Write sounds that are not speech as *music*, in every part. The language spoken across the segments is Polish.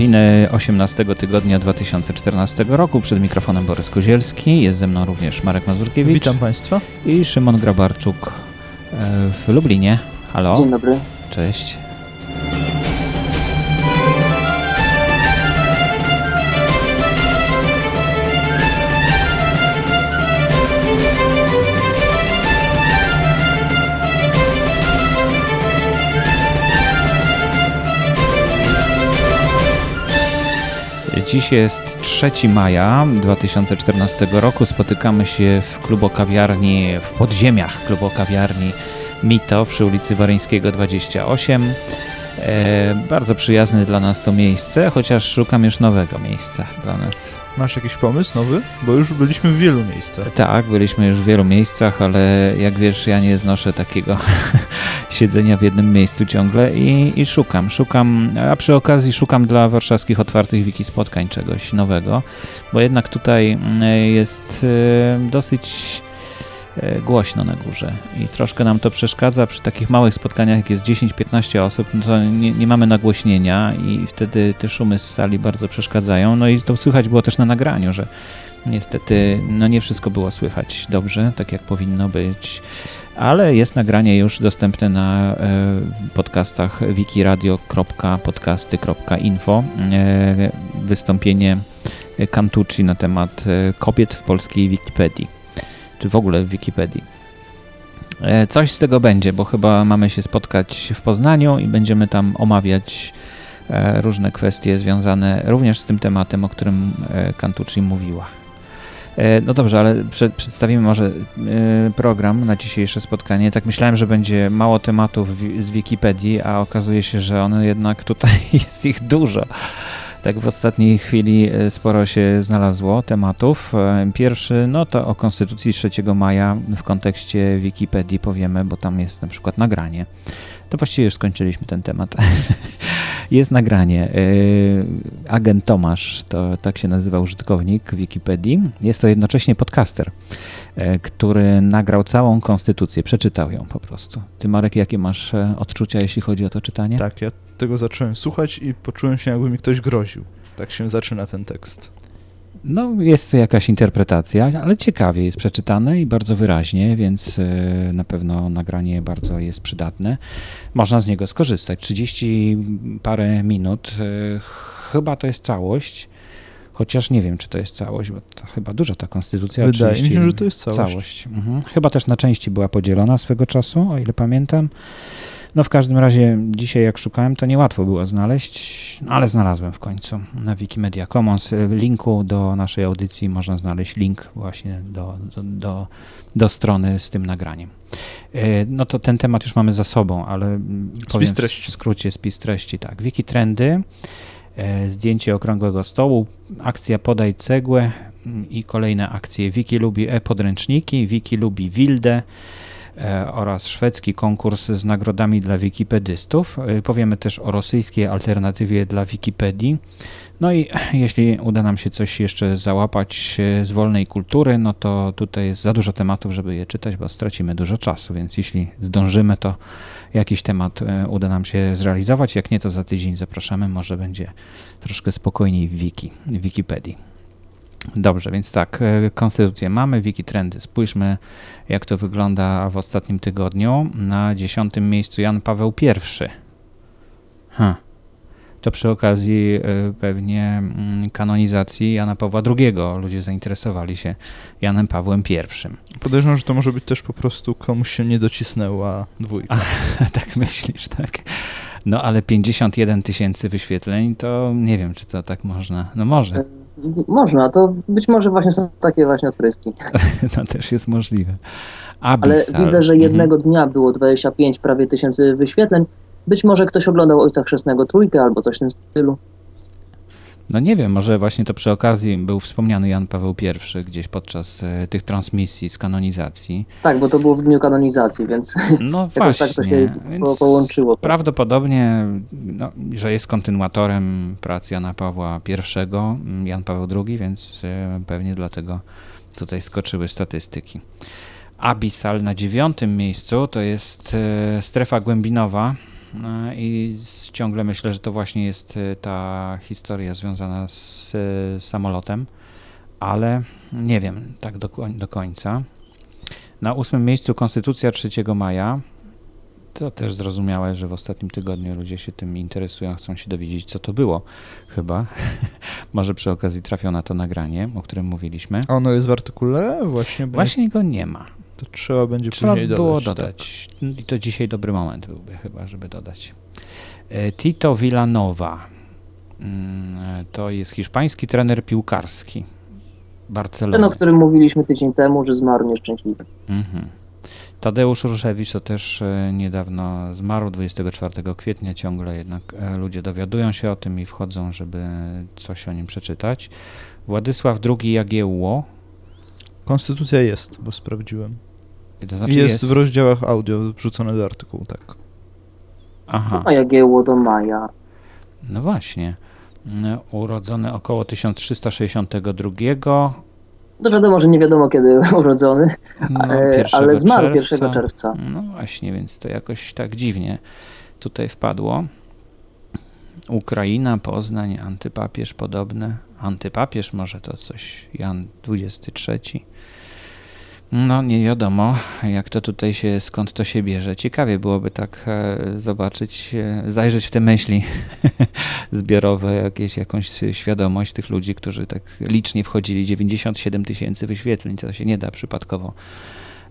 Nowiny 18 tygodnia 2014 roku. Przed mikrofonem Borys Kozielski. Jest ze mną również Marek Mazurkiewicz. Witam Państwa. I Szymon Grabarczuk e, w Lublinie. Halo. Dzień dobry. Cześć. Dziś jest 3 maja 2014 roku. Spotykamy się w klubokawiarni, w podziemiach klubokawiarni Mito przy ulicy Waryńskiego 28. E, bardzo przyjazne dla nas to miejsce, chociaż szukam już nowego miejsca dla nas. Masz jakiś pomysł nowy? Bo już byliśmy w wielu miejscach. Tak, byliśmy już w wielu miejscach, ale jak wiesz, ja nie znoszę takiego *laughs* siedzenia w jednym miejscu ciągle i, i, szukam, szukam, a przy okazji szukam dla warszawskich otwartych wiki spotkań czegoś nowego, bo jednak tutaj mm, jest e, dosyć głośno na górze i troszkę nam to przeszkadza przy takich małych spotkaniach, jak jest 10-15 osób, no to nie, nie, mamy nagłośnienia i wtedy te szumy z sali bardzo przeszkadzają. No i to słychać było też na nagraniu, że niestety no nie wszystko było słychać dobrze, tak jak powinno być, ale jest nagranie już dostępne na e, podcastach wikiradio.podcasty.info. E, wystąpienie Cantucci na temat e, kobiet w polskiej Wikipedii czy w ogóle w Wikipedii. Coś z tego będzie, bo chyba mamy się spotkać w Poznaniu i będziemy tam omawiać różne kwestie związane również z tym tematem, o którym Cantucci mówiła. No dobrze, ale przedstawimy może program na dzisiejsze spotkanie. Tak myślałem, że będzie mało tematów z Wikipedii, a okazuje się, że one jednak tutaj *laughs* jest ich dużo. Tak w ostatniej chwili sporo się znalazło tematów. Pierwszy, no to o Konstytucji 3 maja w kontekście Wikipedii powiemy, bo tam jest na przykład nagranie. To właściwie już skończyliśmy ten temat. *laughs* jest nagranie. Agent Tomasz, to tak się nazywa użytkownik Wikipedii. Jest to jednocześnie podcaster, który nagrał całą konstytucję, przeczytał ją po prostu. Ty Marek, jakie masz odczucia, jeśli chodzi o to czytanie? Tak, ja tego zacząłem słuchać i poczułem się, jakby mi ktoś groził. Tak się zaczyna ten tekst. No, jest to jakaś interpretacja, ale ciekawie jest przeczytane i bardzo wyraźnie, więc na pewno nagranie bardzo jest przydatne. Można z niego skorzystać. 30 parę minut, chyba to jest całość. Chociaż nie wiem, czy to jest całość, bo to chyba duża ta konstytucja. Wydaje mi się, że to jest całość. całość. Mhm. Chyba też na części była podzielona swego czasu, o ile pamiętam. No w każdym razie dzisiaj jak szukałem, to niełatwo było znaleźć, no ale znalazłem w końcu na Wikimedia Commons. W linku do naszej audycji można znaleźć link właśnie do, do, do, do strony z tym nagraniem. No to ten temat już mamy za sobą, ale spis treści. w skrócie spis treści, tak. Wiki trendy, zdjęcie okrągłego stołu, akcja podaj cegłę i kolejne akcje. Wiki lubi e-podręczniki, Wiki lubi Wildę, oraz szwedzki konkurs z nagrodami dla wikipedystów. Powiemy też o rosyjskiej alternatywie dla Wikipedii. No i jeśli uda nam się coś jeszcze załapać z wolnej kultury, no to tutaj jest za dużo tematów, żeby je czytać, bo stracimy dużo czasu, więc jeśli zdążymy, to jakiś temat uda nam się zrealizować. Jak nie, to za tydzień zapraszamy, może będzie troszkę spokojniej w wiki, w Wikipedii. Dobrze, więc tak, konstytucję mamy, wiki trendy. Spójrzmy, jak to wygląda w ostatnim tygodniu. Na dziesiątym miejscu Jan Paweł I. Huh. To przy okazji pewnie kanonizacji Jana Pawła II ludzie zainteresowali się Janem Pawłem I. Podejrzewam, że to może być też po prostu komuś się nie docisnęła dwójka. A, *laughs* tak myślisz, tak. No ale 51 tysięcy wyświetleń, to nie wiem, czy to tak można. No może. Można, to być może właśnie są takie właśnie odpryski. *laughs* to też jest możliwe. Abyssal. Ale widzę, że jednego mhm. dnia było 25 prawie tysięcy wyświetleń. Być może ktoś oglądał Ojca Chrzestnego Trójkę albo coś w tym stylu. No nie wiem, może właśnie to przy okazji był wspomniany Jan Paweł I gdzieś podczas tych transmisji z kanonizacji. Tak, bo to było w dniu kanonizacji, więc *laughs* no właśnie, tak to się połączyło. Prawdopodobnie, no, że jest kontynuatorem prac Jana Pawła I, Jan Paweł II, więc pewnie dlatego tutaj skoczyły statystyki. Abyssal na dziewiątym miejscu to jest strefa głębinowa e, i ciągle myślę, że to właśnie jest e, ta historia związana z samolotem, ale nie wiem tak do, do końca. Na ósmym miejscu Konstytucja 3 maja. To też zrozumiałe, że w ostatnim tygodniu ludzie się tym interesują, chcą się dowiedzieć, co to było, chyba. *laughs* Może przy okazji trafią na to nagranie, o którym mówiliśmy. A ono jest w artykule? Właśnie, Właśnie go nie ma. To trzeba będzie trzeba później było dodać. dodać. Tak. I to dzisiaj dobry moment byłby chyba, żeby dodać. E, Tito Villanova. Mm, to jest hiszpański trener piłkarski. Barcelony. Ten, o którym mówiliśmy tydzień temu, że zmarł nieszczęśliwy. Mhm. Tadeusz Ruszewicz to też e, niedawno zmarł, 24 kwietnia ciągle jednak e, ludzie dowiadują się o tym i wchodzą, żeby coś o nim przeczytać. Władysław II Jagiełło. Konstytucja jest, bo sprawdziłem. To znaczy jest, jest, w rozdziałach audio wrzucone do artykułu, tak. Aha. Co ma Jagiełło do Maja? No właśnie. Mm, urodzony około 1362. No wiadomo, że nie wiadomo kiedy *laughs* urodzony, No, ale, ale zmarł czerwca. 1 czerwca. No właśnie, więc to jakoś tak dziwnie tutaj wpadło. Ukraina, Poznań, antypapież podobne. Antypapież może to coś, Jan XXIII. No nie wiadomo, jak to tutaj się, skąd to się bierze. Ciekawie byłoby tak e, zobaczyć, e, zajrzeć w te myśli *laughs* zbiorowe, jakieś, jakąś świadomość tych ludzi, którzy tak licznie wchodzili. 97 tysięcy wyświetleń, to się nie da przypadkowo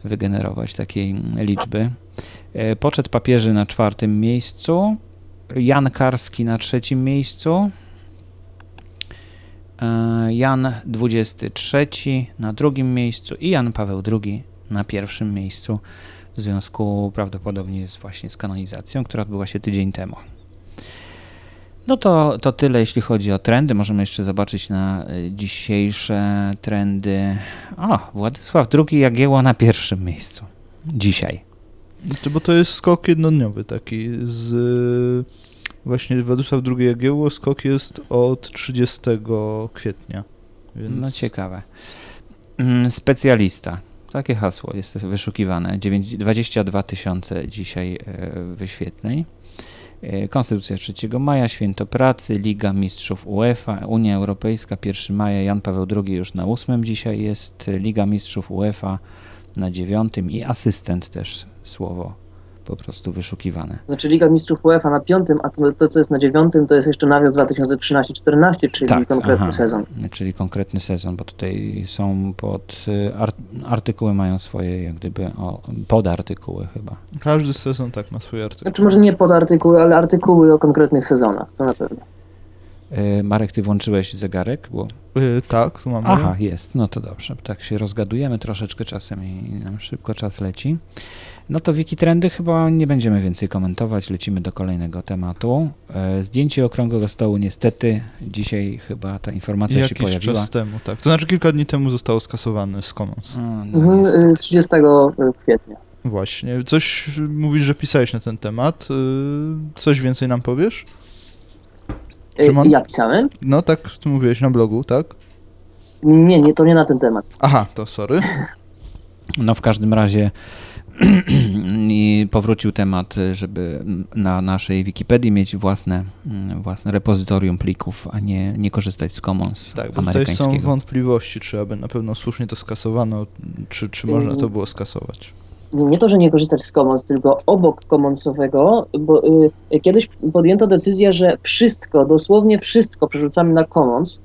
wygenerować takiej liczby. E, poczet papieży na czwartym miejscu, Jan Karski na trzecim miejscu, Jan XXIII na drugim miejscu i Jan Paweł II na pierwszym miejscu w związku prawdopodobnie z właśnie z kanonizacją, która odbyła się tydzień temu. No to, to tyle, jeśli chodzi o trendy. Możemy jeszcze zobaczyć na e, dzisiejsze trendy. O, Władysław II Jagiełło na pierwszym miejscu. Dzisiaj. Bo to jest skok jednodniowy taki z Właśnie Władysław II Jagiełło skok jest od 30 kwietnia. Więc... No ciekawe. Mm, specjalista. Takie hasło jest wyszukiwane. 22 tysiące dzisiaj e, wyświetleń. E, Konstytucja 3 maja, Święto Pracy, Liga Mistrzów UEFA, Unia Europejska 1 maja, Jan Paweł II już na 8 dzisiaj jest, Liga Mistrzów UEFA na 9 i asystent też słowo po prostu wyszukiwane. Znaczy Liga Mistrzów UEFA na piątym, a to, to co jest na dziewiątym, to jest jeszcze nawias 2013-14, czyli tak, konkretny aha, sezon. Czyli konkretny sezon, bo tutaj są pod y, artykuły mają swoje jak gdyby o, podartykuły chyba. Każdy sezon tak ma swoje artykuły. Znaczy może nie podartykuły, ale artykuły o konkretnych sezonach, to na pewno. Y, Marek, ty włączyłeś zegarek? Bo... Yy, tak, tu mamy. Aha, jest, no to dobrze. Tak się rozgadujemy troszeczkę czasem i nam szybko czas leci. No to wiki trendy chyba nie będziemy więcej komentować, lecimy do kolejnego tematu. E, zdjęcie okrągłego stołu niestety dzisiaj chyba ta informacja Jakiś się pojawiła. czas temu, tak. To znaczy kilka dni temu zostało skasowane z Commons. no 30 mhm, kwietnia. Właśnie. Coś mówisz, że pisałeś na ten temat. Y, coś więcej nam powiesz? Szymon? Ja pisałem? No tak, tu mówiłeś na blogu, tak? Nie, nie, to nie na ten temat. Aha, to sorry. No w każdym razie *clears throat* i powrócił temat, żeby na naszej Wikipedii mieć własne, własne repozytorium plików, a nie, nie korzystać z Commons Tak, bo tutaj są wątpliwości, czy aby na pewno słusznie to skasowano, czy, czy można to było skasować. Nie to, że nie korzystać z Commons, tylko obok Commonsowego, bo y, kiedyś podjęto decyzję, że wszystko, dosłownie wszystko przerzucamy na Commons,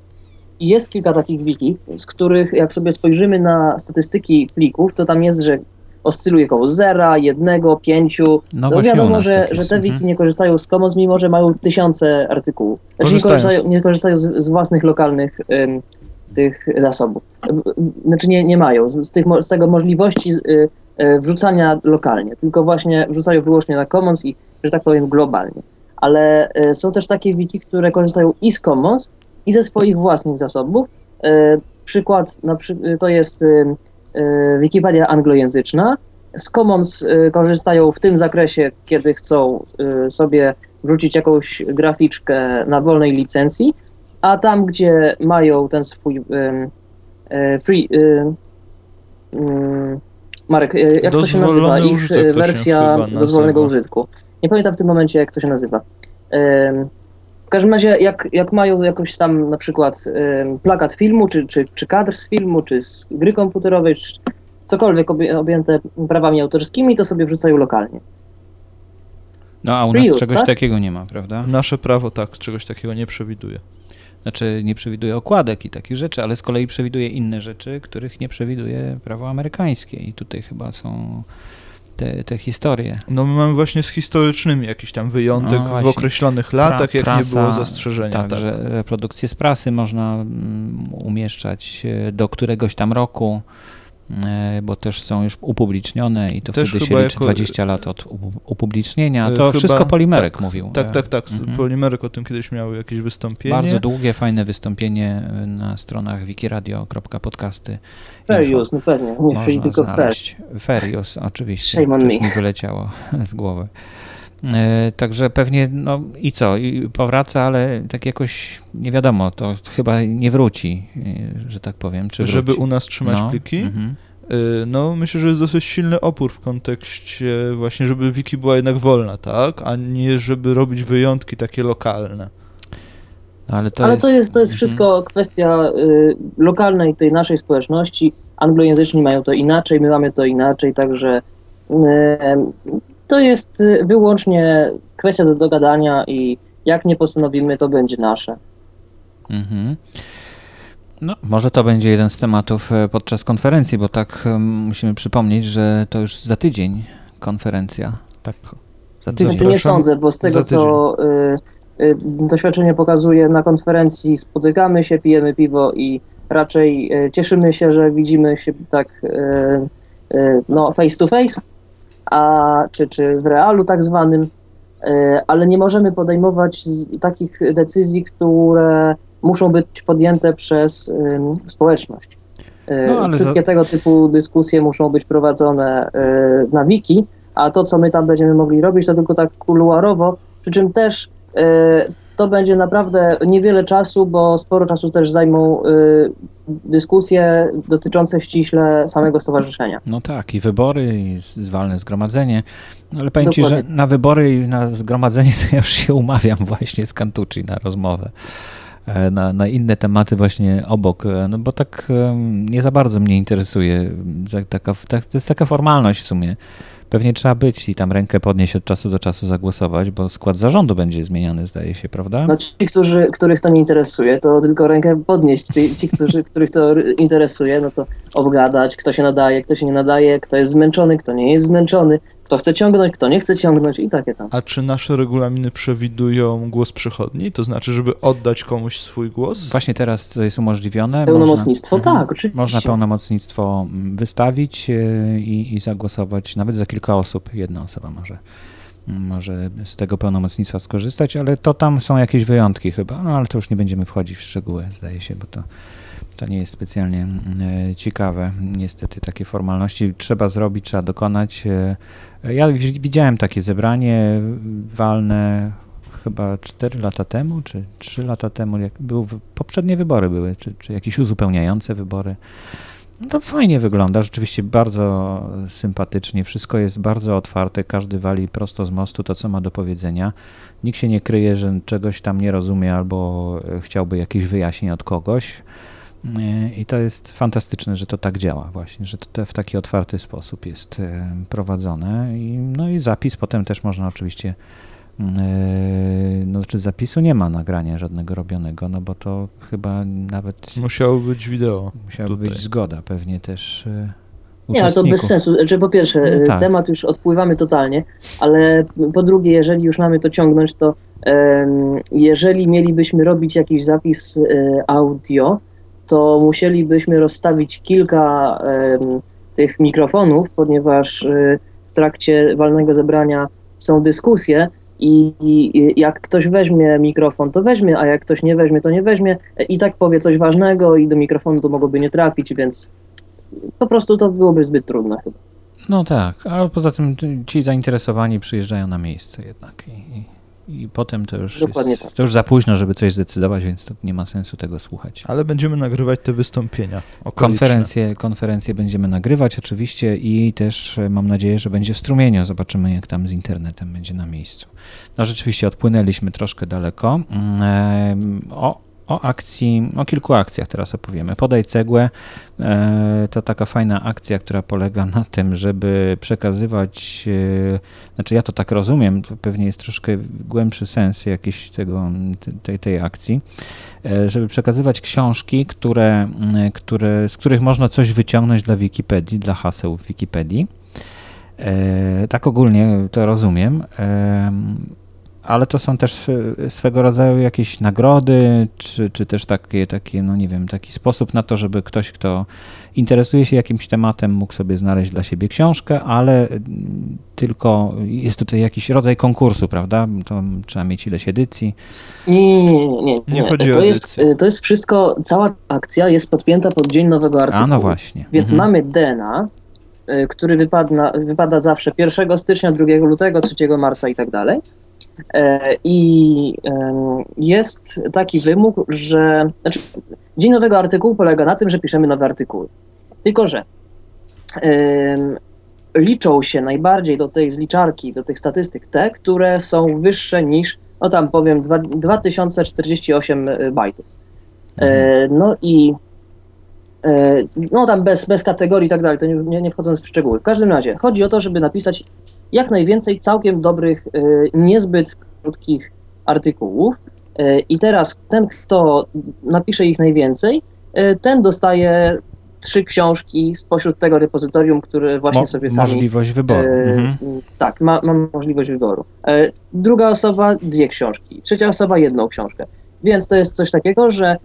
jest kilka takich wiki, z których jak sobie spojrzymy na statystyki plików, to tam jest, że oscyluje koło zera, jednego, pięciu. No, no wiadomo, że, że te wiki mhm. nie korzystają z Commons, mimo że mają tysiące artykułów. Znaczy nie korzystają, nie korzystają z, z własnych lokalnych ym, tych zasobów. Znaczy nie, nie mają z, tych, z tego możliwości y, y, wrzucania lokalnie, tylko właśnie wrzucają wyłącznie na Commons i, że tak powiem, globalnie. Ale y, są też takie wiki, które korzystają i z Commons, i ze swoich własnych zasobów. Przykład na, to jest Wikipedia anglojęzyczna. Z Commons y, korzystają w tym zakresie, kiedy chcą y, sobie wrzucić jakąś graficzkę na wolnej licencji, a tam, gdzie mają ten swój free. Marek, jak to się nazywa? Ich wersja dozwolonego użytku. Nie pamiętam w tym momencie, jak to się nazywa. Każdym razie, jak, jak mają jakoś tam na przykład em, plakat filmu, czy, czy, czy kadr z filmu, czy z gry komputerowej, czy cokolwiek objęte prawami autorskimi, to sobie wrzucają lokalnie. No a u Free nas use, czegoś tak? takiego nie ma, prawda? Nasze prawo tak, czegoś takiego nie przewiduje. Znaczy nie przewiduje okładek i takich rzeczy, ale z kolei przewiduje inne rzeczy, których nie przewiduje prawo amerykańskie i tutaj chyba są te, te historie. No my mamy właśnie z historycznymi jakiś tam wyjątek No w określonych latach, jak nie prasa, było zastrzeżenia. Tak, Tak, że reprodukcje z prasy można mm, umieszczać e, do któregoś tam roku, bo też są już upublicznione i to Też wtedy się liczy jako- 20 lat od upu- upublicznienia. E, To chyba- wszystko Polimerek tak, mówił. tak, E, tak, tak. Mhm. Polimerek o tym kiedyś miał jakieś wystąpienie. Bardzo długie, fajne wystąpienie e, na stronach wikiradio.podcasty. Use, no pewnie. Nie Można tylko. Fair use, oczywiście. Shame on mi wyleciało *laughs* z głowy. E, także pewnie, no i co, i powraca, ale tak jakoś nie wiadomo, to chyba nie wróci, e, że tak powiem. Czy Żeby wróci? u nas trzymać no, pliki. mhm. Y, No, myślę, że jest dosyć silny opór w kontekście właśnie, żeby wiki była jednak wolna, tak? A nie żeby robić wyjątki takie lokalne. No, ale to Ale jest, to jest, to jest mhm. wszystko kwestia y, lokalnej tej naszej społeczności. Anglojęzyczni mają to inaczej, my mamy to inaczej, także y, to jest y, wyłącznie kwestia do dogadania i jak nie postanowimy, to będzie nasze. Mhm. No, może to będzie jeden z tematów e, podczas konferencji, bo tak em, musimy przypomnieć, że to już za tydzień konferencja. Tak. Za tydzień. Znaczy nie sądzę, bo z tego co y, y, doświadczenie pokazuje na konferencji spotykamy się, pijemy piwo i raczej y, cieszymy się, że widzimy się tak y, y, no face to face, a czy, czy w realu tak zwanym, y, ale nie możemy podejmować takich decyzji, które muszą być podjęte przez społeczność. Y, No, Wszystkie za- tego typu dyskusje muszą być prowadzone y, na wiki, a to, co my tam będziemy mogli robić, to tylko tak kuluarowo, przy czym też to będzie naprawdę niewiele czasu, bo sporo czasu też zajmą y, dyskusje dotyczące ściśle samego stowarzyszenia. No tak, i wybory, i zwalne zgromadzenie. No ale powiem Ci, że Dokładnie. na wybory i na zgromadzenie *laughs* to ja już się umawiam właśnie z Kantucci na rozmowę. e, Na, na inne tematy właśnie obok, e, no bo tak em, nie za bardzo mnie interesuje. Tak- Taka, tak, to jest taka formalność w sumie. Pewnie trzeba być i tam rękę podnieść od czasu do czasu zagłosować, bo skład zarządu będzie zmieniany, zdaje się, prawda? No ci, którzy, których to nie interesuje, to tylko rękę podnieść. Ci, ci którzy, *laughs* których to interesuje, no to obgadać, kto się nadaje, kto się nie nadaje, kto jest zmęczony, kto nie jest zmęczony, kto chce ciągnąć, kto nie chce ciągnąć i takie tam. A czy nasze regulaminy przewidują głos przychodni? To znaczy, żeby oddać komuś swój głos? Właśnie teraz to jest umożliwione. Pełnomocnictwo, Można, tak, oczywiście. Można pełnomocnictwo mm, wystawić e, i, i zagłosować nawet za kilka osób. Jedna osoba może, może z tego pełnomocnictwa skorzystać, ale to tam są jakieś wyjątki chyba, no ale to już nie będziemy wchodzić w szczegóły, zdaje się, bo to, to nie jest specjalnie mm, e, ciekawe. Niestety takie formalności trzeba zrobić, trzeba dokonać. E, Ja wi- widziałem takie zebranie walne chyba 4 lata temu, czy 3 lata temu, jak był, poprzednie wybory były, czy, czy jakieś uzupełniające wybory. No to fajnie wygląda, rzeczywiście bardzo sympatycznie, wszystko jest bardzo otwarte, każdy wali prosto z mostu to, co ma do powiedzenia. Nikt się nie kryje, że czegoś tam nie rozumie albo e, chciałby jakichś wyjaśnień od kogoś. E, I to jest fantastyczne, że to tak działa właśnie, że to te- w taki otwarty sposób jest e, prowadzone. I, no i zapis potem też można oczywiście Yy, No, czy zapisu nie ma nagrania żadnego robionego, no bo to chyba nawet Musiało być wideo. musiałaby tutaj. być zgoda pewnie też yy, Nie, ale to bez sensu. Że po pierwsze, No tak. temat już odpływamy totalnie, ale po drugie, jeżeli już mamy to ciągnąć, to em, jeżeli mielibyśmy robić jakiś zapis y, audio, to musielibyśmy rozstawić kilka tych mikrofonów, ponieważ y, w trakcie walnego zebrania są dyskusje. I jak ktoś weźmie mikrofon, to weźmie, a jak ktoś nie weźmie, to nie weźmie. I tak powie coś ważnego, i do mikrofonu to mogłoby nie trafić, więc po prostu to byłoby zbyt trudne chyba. No tak, a poza tym ci zainteresowani przyjeżdżają na miejsce jednak i, i potem to już, Dokładnie jest, tak. to już za późno, żeby coś zdecydować, więc to nie ma sensu tego słuchać. Ale będziemy nagrywać te wystąpienia. okoliczne. Konferencje, konferencje będziemy nagrywać oczywiście i też e, mam nadzieję, że będzie w strumieniu. Zobaczymy, jak tam z internetem będzie na miejscu. No rzeczywiście odpłynęliśmy troszkę daleko. Mm, em, O, o akcji, o kilku akcjach teraz opowiemy. Podaj cegłę e, to taka fajna akcja, która polega na tym, żeby przekazywać, e, znaczy ja to tak rozumiem, to pewnie jest troszkę głębszy sens jakiś tego, tej, tej akcji, e, żeby przekazywać książki, które, które, z których można coś wyciągnąć dla Wikipedii, dla haseł w Wikipedii. Tak ogólnie to rozumiem. Ale to są też e, swego rodzaju jakieś nagrody, czy, czy też takie, takie, no nie wiem, taki sposób na to, żeby ktoś, kto interesuje się jakimś tematem, mógł sobie znaleźć dla siebie książkę, ale tylko jest tutaj jakiś rodzaj konkursu, prawda? To trzeba mieć ileś edycji. Nie, nie, nie. nie, Nie chodzi to o jest, edycję. to jest wszystko, cała akcja jest podpięta pod dzień nowego artykułu. A no właśnie. Więc Mhm. mamy DNA, y, który wypada, wypada zawsze 1 stycznia, 2 lutego, 3 marca i tak dalej. E, I jest taki wymóg, że. Znaczy, dzień nowego artykułu polega na tym, że piszemy nowe artykuły. Tylko, że liczą się najbardziej do tej zliczarki, do tych statystyk te, które są wyższe niż, no tam powiem, dwa- 2048 bajtów. E, no i no tam bez, bez kategorii i tak dalej, to nie, nie, wchodząc w szczegóły. W każdym razie chodzi o to, żeby napisać jak najwięcej całkiem dobrych, e, niezbyt krótkich artykułów. E, I teraz ten, kto napisze ich najwięcej, e, ten dostaje trzy książki spośród tego repozytorium, które właśnie Mo- sobie sami Możliwość wyboru. E, Mhm. Tak, ma, mam możliwość wyboru. E, druga osoba dwie książki, trzecia osoba jedną książkę. Więc to jest coś takiego, że e,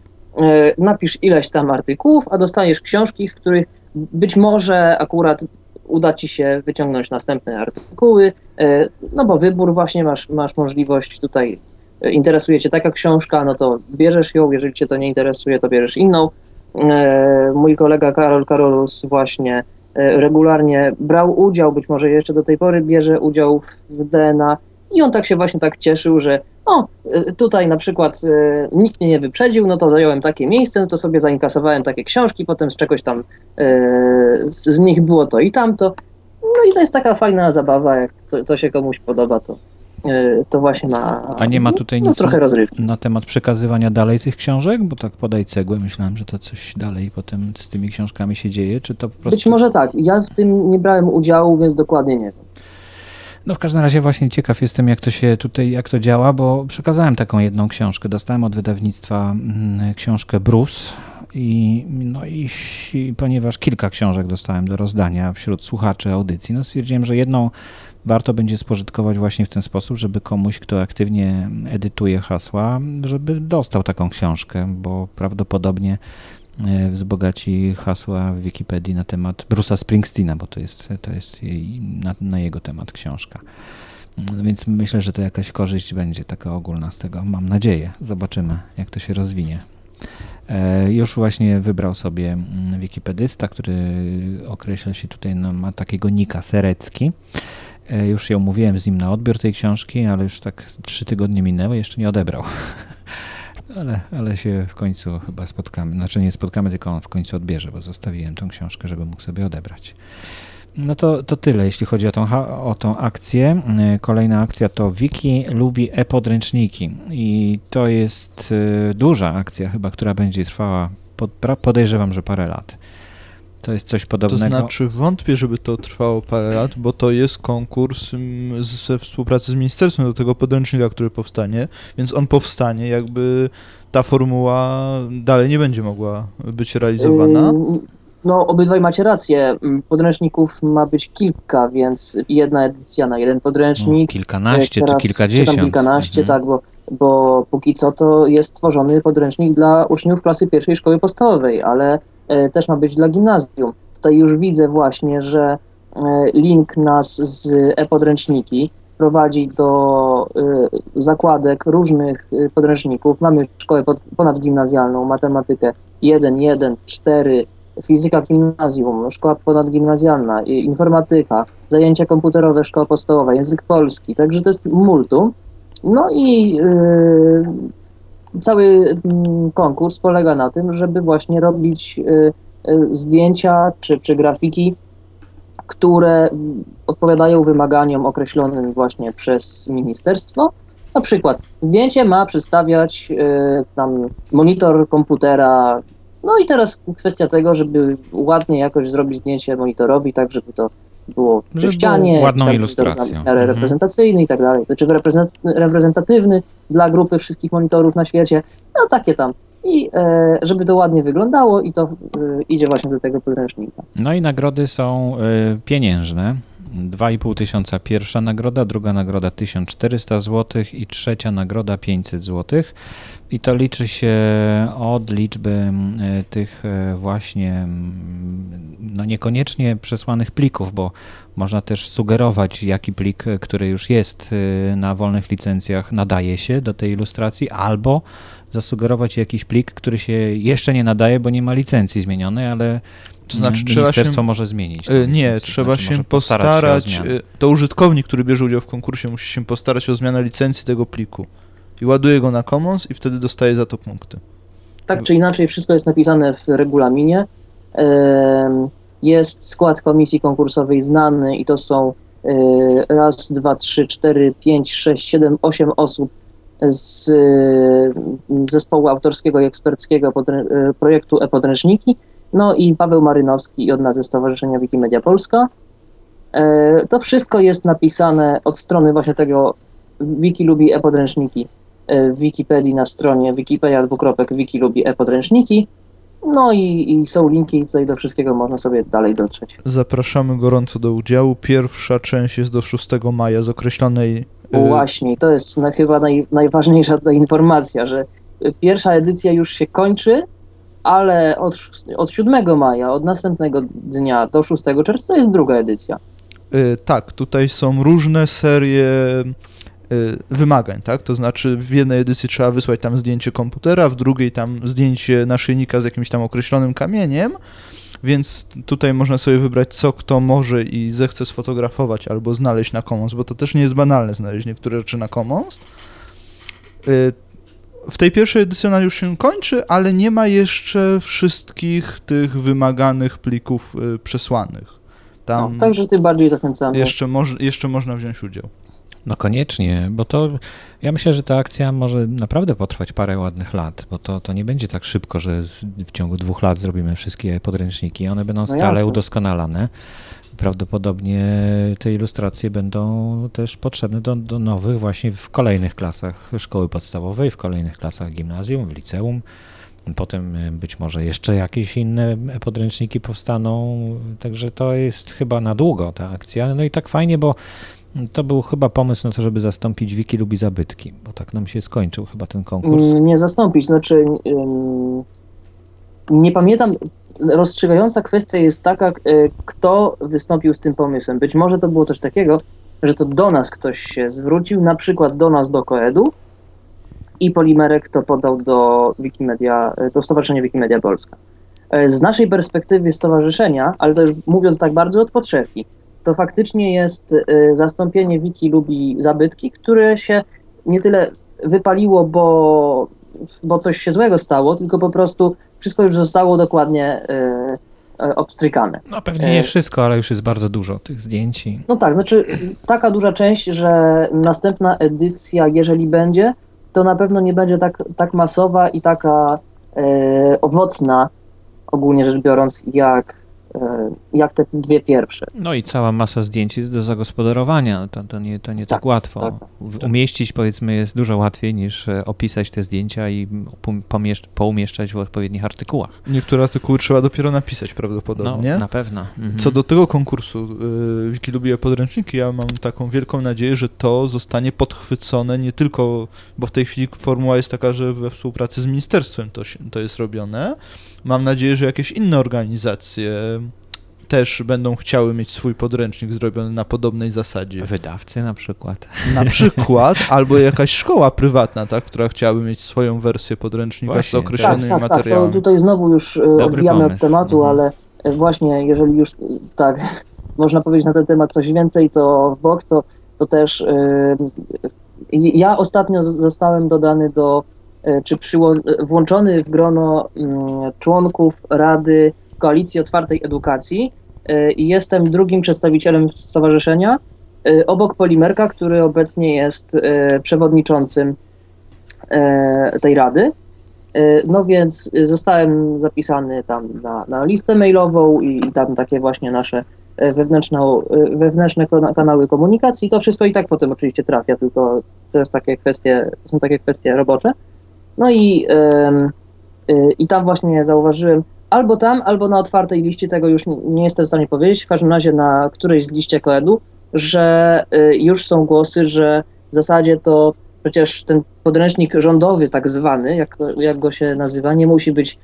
napisz ileś tam artykułów, a dostaniesz książki, z których być może akurat uda ci się wyciągnąć następne artykuły, e, no bo wybór właśnie masz, masz możliwość tutaj. E, interesuje cię taka książka, no to bierzesz ją, jeżeli cię to nie interesuje, to bierzesz inną. E, Mój kolega Karol Karolus właśnie e, regularnie brał udział, być może jeszcze do tej pory bierze udział w DNA i on tak się właśnie tak cieszył, że o, e, tutaj na przykład e, nikt mnie nie wyprzedził, no to zająłem takie miejsce, no to sobie zainkasowałem takie książki, potem z czegoś tam e, z, z nich było to i tamto. No i to jest taka fajna zabawa, jak to, to się komuś podoba, to, e, to właśnie ma, A nie ma tutaj no, nic trochę rozrywki. na temat przekazywania dalej tych książek? Bo tak podaj cegłę, myślałem, że to coś dalej potem z tymi książkami się dzieje, czy to po prostu... Być może tak, ja w tym nie brałem udziału, więc dokładnie nie wiem. No w każdym razie właśnie ciekaw jestem, jak to się tutaj, jak to działa, bo przekazałem taką jedną książkę. Dostałem od wydawnictwa mm, książkę Bruce i, no i, i ponieważ kilka książek dostałem do rozdania wśród słuchaczy audycji, no stwierdziłem, że jedną warto będzie spożytkować właśnie w ten sposób, żeby komuś, kto aktywnie edytuje hasła, żeby dostał taką książkę, bo prawdopodobnie wzbogaci hasła w Wikipedii na temat Bruce'a Springsteena, bo to jest, to jest na, na jego temat książka. No Więc myślę, że to jakaś korzyść będzie taka ogólna z tego. Mam nadzieję. Zobaczymy, jak to się rozwinie. E, Już właśnie wybrał sobie mm, wikipedysta, który określa się tutaj, no, ma takiego nika Serecki. E, Już ją mówiłem z nim na odbiór tej książki, ale już tak trzy tygodnie minęły, jeszcze nie odebrał. *laughs* Ale, ale się w końcu chyba spotkamy. Znaczy nie spotkamy, tylko on w końcu odbierze, bo zostawiłem tą książkę, żeby mógł sobie odebrać. No to, to tyle, jeśli chodzi o tą, o tą akcję. E, Kolejna akcja to Wiki lubi e-podręczniki i to jest e, duża akcja chyba, która będzie trwała, podejrzewam, że parę lat. To jest coś To podobnego. znaczy wątpię, żeby to trwało parę lat, bo to jest konkurs mm, ze współpracy z ministerstwem do tego podręcznika, który powstanie, więc on powstanie, jakby ta formuła dalej nie będzie mogła być realizowana. Ym, No, obydwaj macie rację. Ym, Podręczników ma być kilka, więc jedna edycja na jeden no, podręcznik. kilkanaście e, teraz, czy kilkadziesiąt. Czy tam kilkanaście, Mhm. tak, bo, bo póki co to jest tworzony podręcznik dla uczniów klasy pierwszej szkoły podstawowej, ale też ma być dla gimnazjum. Tutaj już widzę właśnie, że e, link nas z e-podręczniki prowadzi do e, zakładek różnych e, podręczników. Mamy szkołę ponadgimnazjalną, matematykę 1, 1, 4, fizyka gimnazjum, szkoła ponadgimnazjalna, informatyka, zajęcia komputerowe, szkoła podstawowa, język polski, także to jest multum. No i cały mm, konkurs polega na tym, żeby właśnie robić yy, yy, zdjęcia czy, czy grafiki, które odpowiadają wymaganiom określonym właśnie przez ministerstwo. Na przykład zdjęcie ma przedstawiać yy, tam monitor komputera. No i teraz kwestia tego, żeby ładnie jakoś zrobić zdjęcie monitorowi, tak żeby to było przy Żeby ścianie, ładną ilustracją. w miarę Mhm. reprezentacyjny i tak dalej, czy reprezent- reprezentatywny dla grupy wszystkich monitorów na świecie, no takie tam. I e, żeby to ładnie wyglądało i to e, idzie właśnie do tego podręcznika. No i nagrody są y, pieniężne. 2,5 tysiąca pierwsza nagroda, druga nagroda 1400 zł i trzecia nagroda 500 zł. I to liczy się od liczby y, tych y, właśnie no niekoniecznie przesłanych plików, bo można też sugerować, jaki plik, y, który już jest na wolnych licencjach, nadaje się do tej ilustracji, albo zasugerować jakiś plik, który się jeszcze nie nadaje, bo nie ma licencji zmienionej, ale To znaczy, trzeba Ministerstwo się- może zmienić. Nie, licencję, trzeba znaczy się postarać. się y, To użytkownik, który bierze udział w konkursie, musi się postarać o zmianę licencji tego pliku. I ładuje go na Commons i wtedy dostaje za to punkty. Tak czy inaczej, wszystko jest napisane w regulaminie. Jest skład komisji konkursowej znany i to są e, raz, dwa, trzy, cztery, pięć, sześć, siedem, osiem osób z e, zespołu autorskiego i eksperckiego e, projektu e-podręczniki. No i Paweł Marynowski od nas ze Stowarzyszenia Wikimedia Polska. To wszystko jest napisane od strony właśnie tego Wiki lubi e-podręczniki w Wikipedii na stronie wikipedia dwukropek wiki lubi e-podręczniki. No i, i są linki tutaj do wszystkiego, można sobie dalej dotrzeć. Zapraszamy gorąco do udziału. Pierwsza część jest do 6 maja z określonej. y, Właśnie, to jest na, chyba naj, najważniejsza tutaj informacja, że y, pierwsza edycja już się kończy, ale od, od 7 maja, od następnego dnia do 6 czerwca jest druga edycja. Y, Tak, tutaj są różne serie y, wymagań, tak? To znaczy w jednej edycji trzeba wysłać tam zdjęcie komputera, w drugiej tam zdjęcie naszyjnika z jakimś tam określonym kamieniem, więc tutaj można sobie wybrać, co kto może i zechce sfotografować albo znaleźć na Commons, bo to też nie jest banalne znaleźć niektóre rzeczy na Commons. Y, W tej pierwszej edycji ona już się kończy, ale nie ma jeszcze wszystkich tych wymaganych plików y, przesłanych. Tam... No, także tym bardziej zachęcamy. Jeszcze, moż, jeszcze można wziąć udział. No koniecznie, bo to ja myślę, że ta akcja może naprawdę potrwać parę ładnych lat, bo to, to nie będzie tak szybko, że w ciągu dwóch lat zrobimy wszystkie podręczniki. One będą stale jasne. udoskonalane. Prawdopodobnie te ilustracje będą też potrzebne do, do nowych właśnie w kolejnych klasach szkoły podstawowej, w kolejnych klasach gimnazjum, w liceum. Potem y, być może jeszcze jakieś inne podręczniki powstaną, także to jest chyba na długo ta akcja. No i tak fajnie, bo to był chyba pomysł na to, żeby zastąpić Wiki lubi zabytki, bo tak nam się skończył chyba ten konkurs. Mm, Nie zastąpić, znaczy ym, nie pamiętam, rozstrzygająca kwestia jest taka, y, kto wystąpił z tym pomysłem. Być może to było coś takiego, że to do nas ktoś się zwrócił, na przykład do nas, do Koedu i Polimerek to podał do Wikimedia, y, do Stowarzyszenia Wikimedia Polska. Y, Z naszej perspektywy stowarzyszenia, ale to już mówiąc tak bardzo od podszewki, to faktycznie jest y, zastąpienie Wiki lubi zabytki, które się nie tyle wypaliło, bo, bo coś się złego stało, tylko po prostu wszystko już zostało dokładnie y, y, obstrykane. No pewnie nie e- wszystko, ale już jest bardzo dużo tych zdjęć. I... No tak, znaczy taka duża część, że następna edycja, jeżeli będzie, to na pewno nie będzie tak, tak masowa i taka e, owocna, ogólnie rzecz biorąc, jak, jak te dwie pierwsze. No i cała masa zdjęć jest do zagospodarowania. To, to nie, to nie tak, Tak, łatwo. tak, Umieścić powiedzmy jest dużo łatwiej niż e, opisać te zdjęcia i pomieszcz- poumieszczać w odpowiednich artykułach. Niektóre artykuły trzeba dopiero napisać No, prawdopodobnie. na pewno. Mhm. Co do tego konkursu y, Wiki lubię podręczniki, ja mam taką wielką nadzieję, że to zostanie podchwycone nie tylko, bo w tej chwili formuła jest taka, że we współpracy z ministerstwem to, się, to jest robione. Mam nadzieję, że jakieś inne organizacje też będą chciały mieć swój podręcznik zrobiony na podobnej zasadzie. Wydawcy na przykład. Na *laughs* przykład, albo jakaś szkoła prywatna, tak, która chciałaby mieć swoją wersję podręcznika Właśnie, z tak, Tak, określonymi tak, tak, to materiałami. tutaj znowu już e, Dobry odbijamy pomysł. od tematu, Mhm. ale e, właśnie jeżeli już e, tak *laughs* można powiedzieć na ten temat coś więcej, to w bok, to, to też e, ja ostatnio zostałem dodany do, czy przyło- włączony w grono mm, członków Rady Koalicji Otwartej Edukacji i jestem drugim przedstawicielem stowarzyszenia, obok Polimerka, który obecnie jest przewodniczącym tej rady. No więc zostałem zapisany tam na, na listę mailową i, tam takie właśnie nasze wewnętrzne kanały komunikacji. To wszystko i tak potem oczywiście trafia, tylko to, jest takie kwestie, to są takie kwestie robocze. No i, i tam właśnie zauważyłem, albo tam, albo na otwartej liście, tego już nie jestem w stanie powiedzieć, w każdym razie na którejś z liście koedu, że już są głosy, że w zasadzie to przecież ten podręcznik rządowy, tak zwany, jak, jak go się nazywa, nie musi być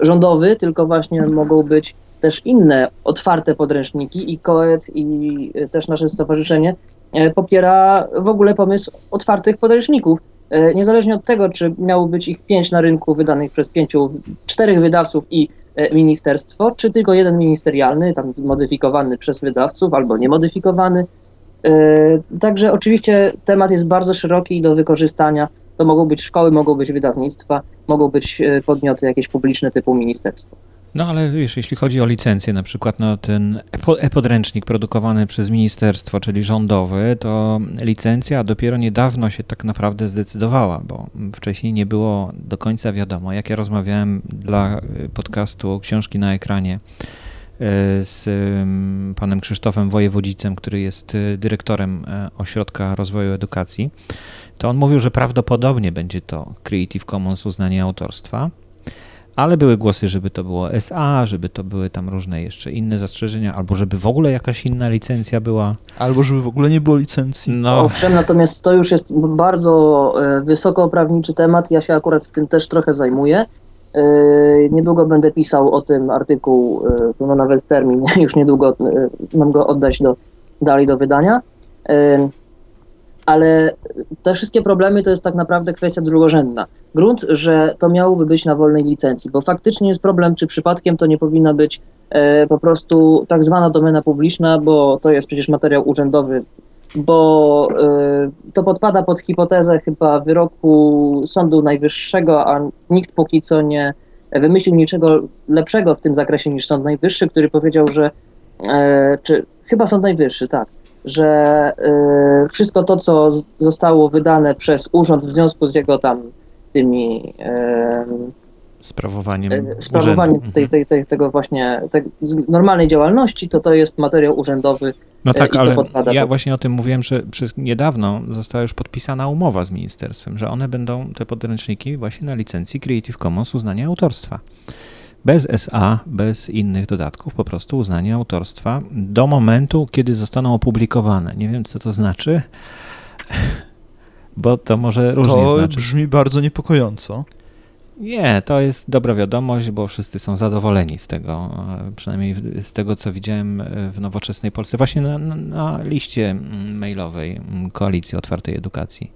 rządowy, tylko właśnie mogą być też inne otwarte podręczniki i KOET i też nasze stowarzyszenie popiera w ogóle pomysł otwartych podręczników. Niezależnie od tego, czy miało być ich pięć na rynku wydanych przez pięciu, czterech wydawców i ministerstwo, czy tylko jeden ministerialny, tam modyfikowany przez wydawców albo niemodyfikowany. Także oczywiście temat jest bardzo szeroki do wykorzystania. To mogą być szkoły, mogą być wydawnictwa, mogą być podmioty jakieś publiczne typu ministerstwo. No ale wiesz, jeśli chodzi o licencję, na przykład no, ten e-podręcznik produkowany przez ministerstwo, czyli rządowy, to licencja dopiero niedawno się tak naprawdę zdecydowała, bo wcześniej nie było do końca wiadomo. Jak ja rozmawiałem dla podcastu Książki na ekranie z panem Krzysztofem Wojewodzicem, który jest dyrektorem Ośrodka Rozwoju Edukacji, to on mówił, że prawdopodobnie będzie to Creative Commons uznanie autorstwa, ale były głosy, żeby to było SA, żeby to były tam różne jeszcze inne zastrzeżenia, albo żeby w ogóle jakaś inna licencja była. Albo żeby w ogóle nie było licencji. No. Owszem, natomiast to już jest bardzo wysoko prawniczy temat, ja się akurat tym też trochę zajmuję. Niedługo będę pisał o tym artykuł, no nawet termin, *laughs* już niedługo mam go oddać do, dalej do wydania. Ale te wszystkie problemy to jest tak naprawdę kwestia drugorzędna. Grunt, że to miałoby być na wolnej licencji, bo faktycznie jest problem, czy przypadkiem to nie powinna być po prostu tak zwana domena publiczna, bo to jest przecież materiał urzędowy, bo to podpada pod hipotezę chyba wyroku Sądu Najwyższego, a nikt póki co nie wymyślił niczego lepszego w tym zakresie niż Sąd Najwyższy, który powiedział, że czy chyba Sąd Najwyższy, tak, że wszystko to, co zostało wydane przez urząd w związku z jego tam tymi sprawowaniem, sprawowaniem tej, tej, tej, tego właśnie tej normalnej działalności, to to jest materiał urzędowy. No tak, ale ja pod... właśnie o tym mówiłem, że przez niedawno została już podpisana umowa z ministerstwem, że one będą, te podręczniki właśnie na licencji Creative Commons uznania autorstwa. Bez SA, bez innych dodatków, po prostu uznanie autorstwa do momentu, kiedy zostaną opublikowane. Nie wiem, co to znaczy, bo to może różnie to znaczyć. To brzmi bardzo niepokojąco. Nie, to jest dobra wiadomość, bo wszyscy są zadowoleni z tego, przynajmniej z tego, co widziałem w nowoczesnej Polsce, właśnie na, na, na liście mailowej Koalicji Otwartej Edukacji.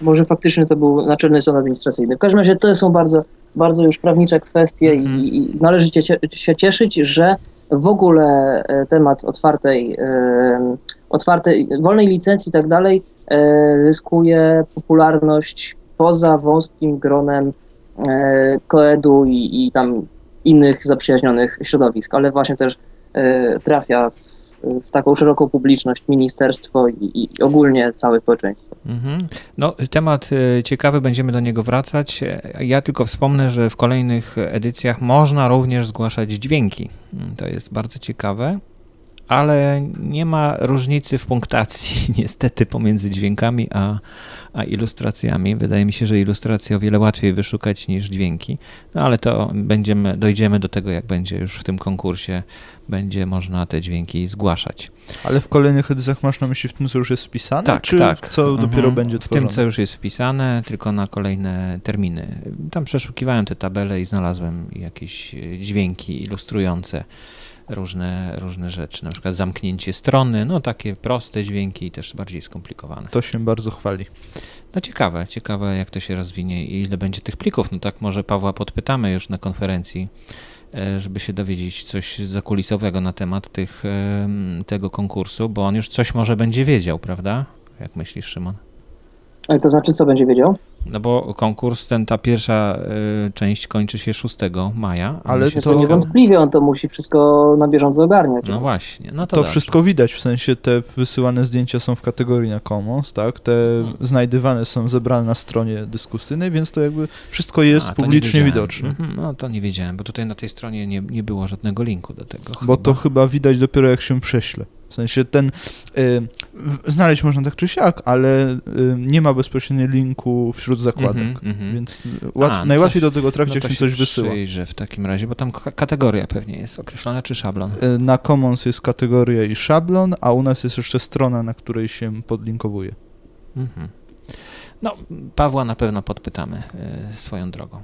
Może faktycznie to był Naczelny Sąd Administracyjny. W każdym razie to są bardzo, bardzo już prawnicze kwestie -hmm. i, i należy się cieszyć, że w ogóle temat otwartej, otwartej wolnej licencji i tak dalej zyskuje popularność poza wąskim gronem koedu i, i tam innych zaprzyjaźnionych środowisk, ale właśnie też trafia w, w taką szeroką publiczność, ministerstwo i, i ogólnie całe społeczeństwo. Mhm. No, temat ciekawy, będziemy do niego wracać. Ja tylko wspomnę, że w kolejnych edycjach można również zgłaszać dźwięki. To jest bardzo ciekawe ale nie ma różnicy w punktacji *laughs* niestety pomiędzy dźwiękami a, a ilustracjami. Wydaje mi się, że ilustracje o wiele łatwiej wyszukać niż dźwięki, no ale to będziemy, dojdziemy do tego, jak będzie już w tym konkursie, będzie można te dźwięki zgłaszać. Ale w kolejnych edycjach masz na myśli w tym, co już jest wpisane? Tak, czy tak. co dopiero mhm. będzie tworzone? W tym, co już jest wpisane, tylko na kolejne terminy. Tam przeszukiwałem te tabele i znalazłem jakieś dźwięki ilustrujące różne, różne rzeczy, na przykład zamknięcie strony, no takie proste dźwięki i też bardziej skomplikowane. To się bardzo chwali. No ciekawe, ciekawe jak to się rozwinie i ile będzie tych plików. No tak może Pawła podpytamy już na konferencji, żeby się dowiedzieć coś zakulisowego na temat tych, tego konkursu, bo on już coś może będzie wiedział, prawda? Jak myślisz, Szymon? Ale to znaczy, co będzie wiedział? No bo konkurs, ten, ta pierwsza y, część kończy się 6 maja. Ale to- To niewątpliwie on to musi wszystko na bieżąco ogarniać. No więc- właśnie, no to, To dobrze. wszystko widać, w sensie te wysyłane zdjęcia są w kategorii na Commons, tak? Te Hmm. znajdywane są zebrane na stronie dyskusyjnej, więc to jakby wszystko jest A, to nie publicznie widoczne. Mhm, no to nie wiedziałem, bo tutaj na tej stronie nie, nie było żadnego linku do tego. Bo to chyba. chyba widać dopiero jak się prześle. W sensie ten, y, znaleźć można tak czy siak, ale y, nie ma bezpośrednio linku wśród zakładek. Mhm, mhm. Więc y, łat, A, no najłatwiej to- do tego trafić, no jak się coś wysyła. przyjrzę w takim razie, bo tam kategoria pewnie jest określona, czy szablon. Y, Na Commons jest kategoria i szablon, a u nas jest jeszcze strona, na której się podlinkowuje. Mhm. No, Pawła na pewno podpytamy y, swoją drogą.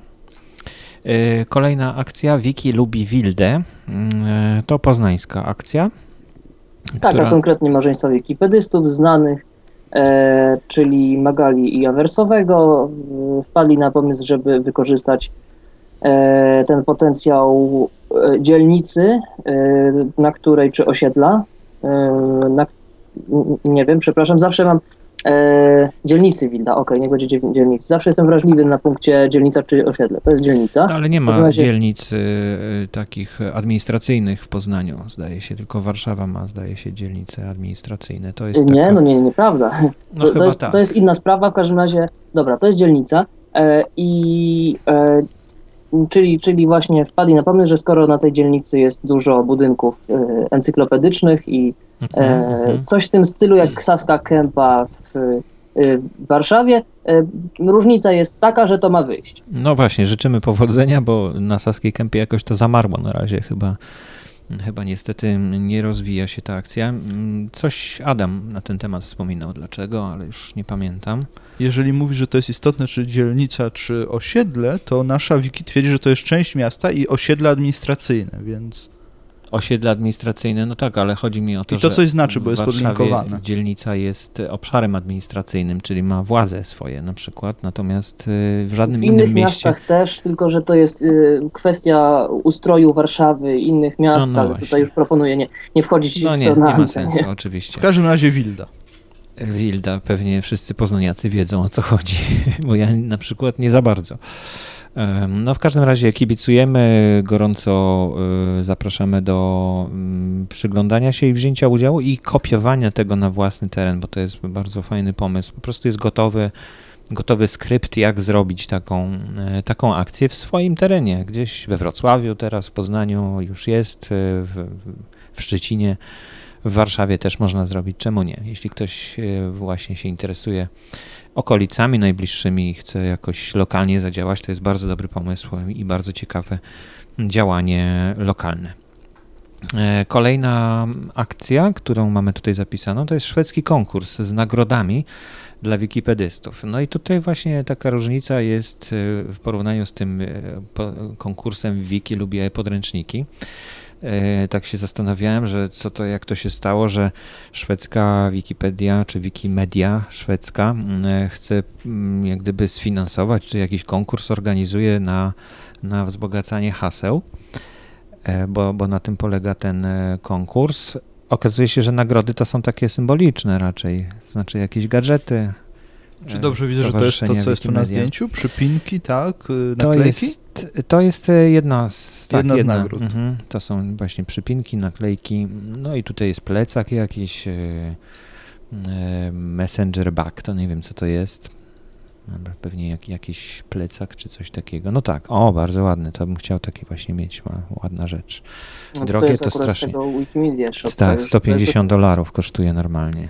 Y, Kolejna akcja, Wiki lubi Wildę. Y, To poznańska akcja. Tak, która- a konkretnie małżeństwa wikipedystów znanych, e, czyli Magali i Awersowego, wpadli na pomysł, żeby wykorzystać e, ten potencjał e, dzielnicy, e, na której, czy osiedla, e, na, nie wiem, przepraszam, zawsze mam e, dzielnicy Wilda, okej, nie będzie dziel- dzielnicy. Zawsze jestem wrażliwy na punkcie dzielnica czy osiedle. To jest dzielnica. No, ale nie ma razie- dzielnic y, y, takich administracyjnych w Poznaniu, zdaje się. Tylko Warszawa ma, zdaje się, dzielnice administracyjne. To jest Nie, taka... no nie, nieprawda. no to, chyba to, jest, tak. to jest inna sprawa, w każdym razie, dobra, to jest dzielnica e, i e, czyli, czyli właśnie wpadli na pomysł, że skoro na tej dzielnicy jest dużo budynków e, encyklopedycznych i Mhm, e, mhm. coś w tym stylu jak Saska Kępa w, e, w Warszawie, różnica jest taka, że to ma wyjść. No właśnie, życzymy powodzenia, bo na Saskiej Kępie jakoś to zamarło na razie chyba. Chyba niestety nie rozwija się ta akcja. Mm, Coś Adam na ten temat wspominał, dlaczego, ale już nie pamiętam. Jeżeli mówisz, że to jest istotne, czy dzielnica, czy osiedle, to nasza wiki twierdzi, że to jest część miasta i osiedle administracyjne, więc Osiedle administracyjne, no tak, ale chodzi mi o to, I to że coś znaczy, bo w jest podlinkowane. dzielnica jest obszarem administracyjnym, czyli ma władze swoje na przykład, natomiast y, w żadnym W innych innym mieście... miastach też, tylko że to jest y, kwestia ustroju Warszawy i innych miast, No, no ale właśnie. tutaj już proponuję nie, nie wchodzić No w nie, to nie na ma antenie. sensu, *laughs* oczywiście. w każdym razie Wilda. Wilda, pewnie wszyscy poznaniacy wiedzą o co chodzi, *laughs* bo ja na przykład nie za bardzo. No w każdym razie kibicujemy, gorąco y, zapraszamy do mm, przyglądania się i wzięcia udziału i kopiowania tego na własny teren, bo to jest bardzo fajny pomysł. Po prostu jest gotowy, gotowy skrypt, jak zrobić taką, e, taką akcję w swoim terenie. Gdzieś we Wrocławiu, teraz w Poznaniu już jest, e, w, w Szczecinie, w Warszawie też można zrobić. Czemu nie? Jeśli ktoś właśnie się interesuje okolicami najbliższymi i chce jakoś lokalnie zadziałać, to jest bardzo dobry pomysł i bardzo ciekawe działanie lokalne. E, Kolejna akcja, którą mamy tutaj zapisaną, to jest szwedzki konkurs z nagrodami dla wikipedystów. No i tutaj właśnie taka różnica jest e, w porównaniu z tym e, konkursem Wiki lubię podręczniki. E, Tak się zastanawiałem, że co to, jak to się stało, że szwedzka Wikipedia czy Wikimedia szwedzka mm, e, chce mm, jak gdyby sfinansować, czy jakiś konkurs organizuje na, na wzbogacanie haseł, e, bo, bo na tym polega ten konkurs. Okazuje się, że nagrody to są takie symboliczne raczej, znaczy jakieś gadżety. Czy dobrze widzę, że to jest to, co jest tu na zdjęciu? Przypinki, tak? y, To Naklejki? jest, to jest e, jedna z, tak, Jedna z nagród. Mhm, to są właśnie przypinki, naklejki. No i tutaj jest plecak jakiś, e, e, messenger bag, to nie wiem co to jest. Pewnie jak, jakiś plecak czy coś takiego. No tak, o bardzo ładny, to bym chciał taki właśnie mieć, ma- ładna rzecz. No to, Drogie to jest to strasznie. z tego Wikimedia Shop. to Tak, już- 150 dolarów kosztuje normalnie.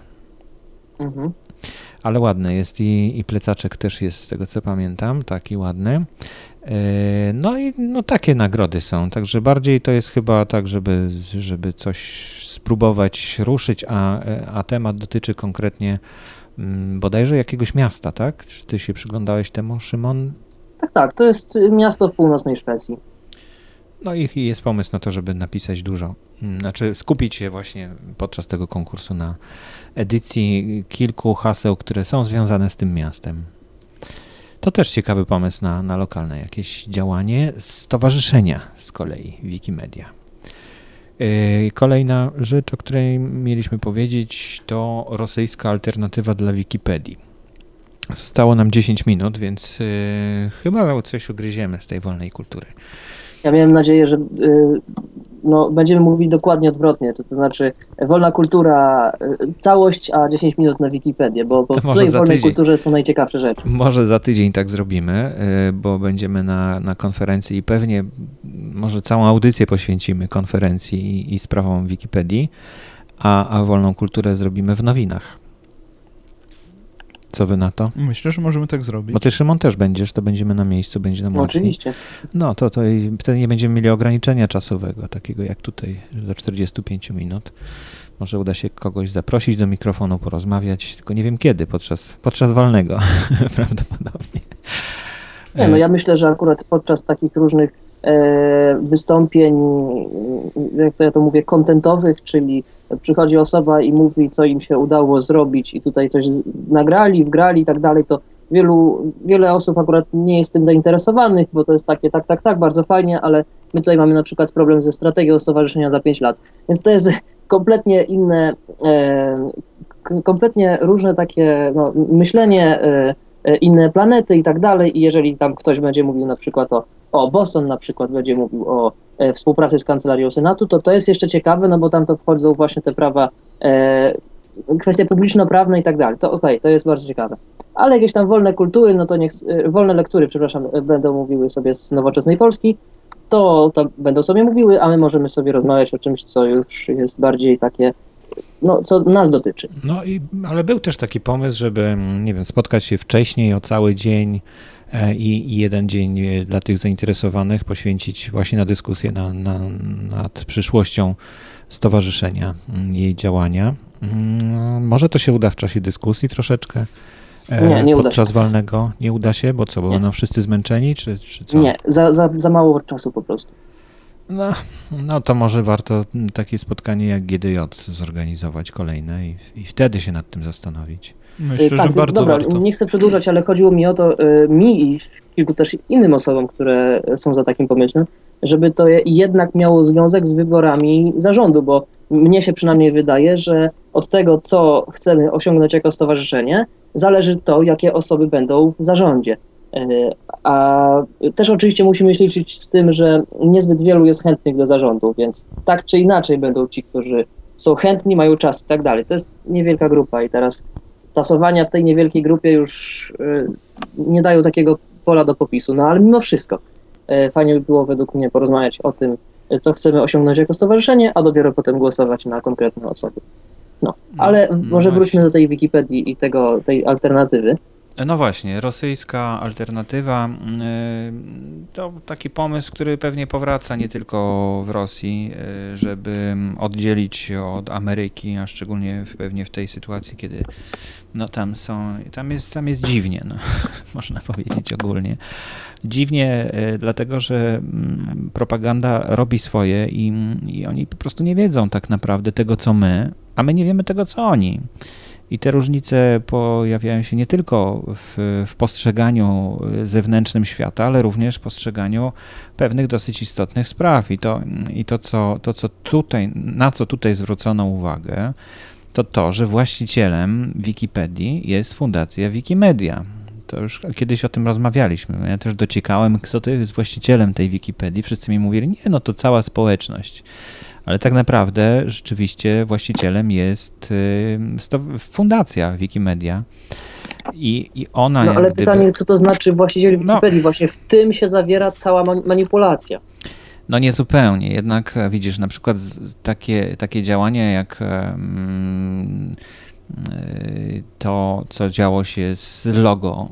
Mhm. Ale ładny jest i, i plecaczek też jest z tego co pamiętam, taki ładny. E, No i no, takie nagrody są, także bardziej to jest chyba tak, żeby, żeby coś spróbować ruszyć, a, a temat dotyczy konkretnie mm, bodajże jakiegoś miasta, tak? Czy ty się przyglądałeś temu, Szymon? Tak, tak, to jest miasto w północnej Szwecji. No i jest pomysł na to, żeby napisać dużo. Znaczy skupić się właśnie podczas tego konkursu na edycji kilku haseł, które są związane z tym miastem. To też ciekawy pomysł na, na lokalne jakieś działanie stowarzyszenia z kolei Wikimedia. Yy, Kolejna rzecz, o której mieliśmy powiedzieć, to rosyjska alternatywa dla Wikipedii. Stało nam 10 minut, więc yy, chyba coś ugryziemy z tej wolnej kultury. Ja miałem nadzieję, że y, no, będziemy mówić dokładnie odwrotnie, to, to znaczy wolna kultura, y, całość, a 10 minut na Wikipedię, bo, bo w tej wolnej tydzień. kulturze są najciekawsze rzeczy. Może za tydzień tak zrobimy, y, bo będziemy na, na konferencji i pewnie może całą audycję poświęcimy konferencji i, i sprawom Wikipedii, a, a wolną kulturę zrobimy w nowinach. Co wy na to? Myślę, że możemy tak zrobić. Bo ty, Szymon, też będziesz, to będziemy na miejscu, będzie nam no, Oczywiście. No, to, to wtedy nie będziemy mieli ograniczenia czasowego, takiego jak tutaj, do 45 minut. Może uda się kogoś zaprosić do mikrofonu, porozmawiać, tylko nie wiem kiedy, podczas, podczas walnego *laughs* prawdopodobnie. Nie, no ja myślę, że akurat podczas takich różnych wystąpień, jak to ja to mówię, kontentowych, czyli przychodzi osoba i mówi, co im się udało zrobić i tutaj coś nagrali, wgrali i tak dalej, to wielu, wiele osób akurat nie jest tym zainteresowanych, bo to jest takie, tak, tak, tak, bardzo fajnie, ale my tutaj mamy na przykład problem ze strategią stowarzyszenia za 5 lat. Więc to jest kompletnie inne, e, kompletnie różne takie no, myślenie, e, e, inne planety i tak dalej. I jeżeli tam ktoś będzie mówił na przykład o, o Boston, na przykład będzie mówił o E, współpracy z Kancelarią Senatu, to to jest jeszcze ciekawe, no bo tam to wchodzą właśnie te prawa, e, kwestie publiczno-prawne i tak dalej. To okej, okay, to jest bardzo ciekawe. Ale jakieś tam wolne kultury, no to niech, e, wolne lektury, przepraszam, e, będą mówiły sobie z nowoczesnej Polski, to, to będą sobie mówiły, a my możemy sobie rozmawiać o czymś, co już jest bardziej takie no, co nas dotyczy. No i, ale był też taki pomysł, żeby, nie wiem, spotkać się wcześniej o cały dzień, E, i, i jeden dzień e, dla tych zainteresowanych poświęcić właśnie na dyskusję na, na, nad przyszłością stowarzyszenia, mm, jej działania. Mm, może to się uda w czasie dyskusji troszeczkę. E, nie, nie podczas walnego nie uda się, bo co, bo będą wszyscy zmęczeni, czy, czy co? Nie, za, za, za mało czasu po prostu. No, no to może warto takie spotkanie jak GDJ zorganizować kolejne i, i wtedy się nad tym zastanowić. Myślę, tak, że bardzo dobra, warto. Nie chcę przedłużać, ale chodziło mi o to, y, mi i kilku też innym osobom, które są za takim pomysłem, żeby to jednak miało związek z wyborami zarządu, bo mnie się przynajmniej wydaje, że od tego, co chcemy osiągnąć jako stowarzyszenie, zależy to, jakie osoby będą w zarządzie. Y, a też oczywiście musimy liczyć z tym, że niezbyt wielu jest chętnych do zarządu, więc tak czy inaczej będą ci, którzy są chętni, mają czas i tak dalej. To jest niewielka grupa i teraz tasowania w tej niewielkiej grupie już y, nie dają takiego pola do popisu. No ale mimo wszystko y, fajnie by było według mnie porozmawiać o tym, co chcemy osiągnąć jako stowarzyszenie, a dopiero potem głosować na konkretne osoby. No, no ale no, może wróćmy do tej Wikipedii i tego, tej alternatywy. No właśnie, rosyjska alternatywa to taki pomysł, który pewnie powraca nie tylko w Rosji, żeby oddzielić się od Ameryki, a szczególnie pewnie w tej sytuacji, kiedy no tam są, tam jest, tam jest dziwnie, no, *laughs* można powiedzieć ogólnie. Dziwnie, e, dlatego że mm, propaganda robi swoje i, i oni po prostu nie wiedzą tak naprawdę tego, co my, a my nie wiemy tego, co oni. I te różnice pojawiają się nie tylko w, w, postrzeganiu zewnętrznym świata, ale również w postrzeganiu pewnych dosyć istotnych spraw. I to, i to, co, to co tutaj, na co tutaj zwrócono uwagę, to to, że właścicielem Wikipedii jest Fundacja Wikimedia. To już kiedyś o tym rozmawialiśmy. Ja też dociekałem, kto to jest właścicielem tej Wikipedii. Wszyscy mi mówili, nie, no to cała społeczność. Ale tak naprawdę rzeczywiście właścicielem jest y, fundacja Wikimedia. I, i ona. No ale gdyby... pytanie, co to znaczy właściciel no. Wikipedii? No, Właśnie w tym się zawiera cała manipulacja. No nie zupełnie, jednak e, widzisz na przykład takie, takie działania jak e, to, co działo się z logo,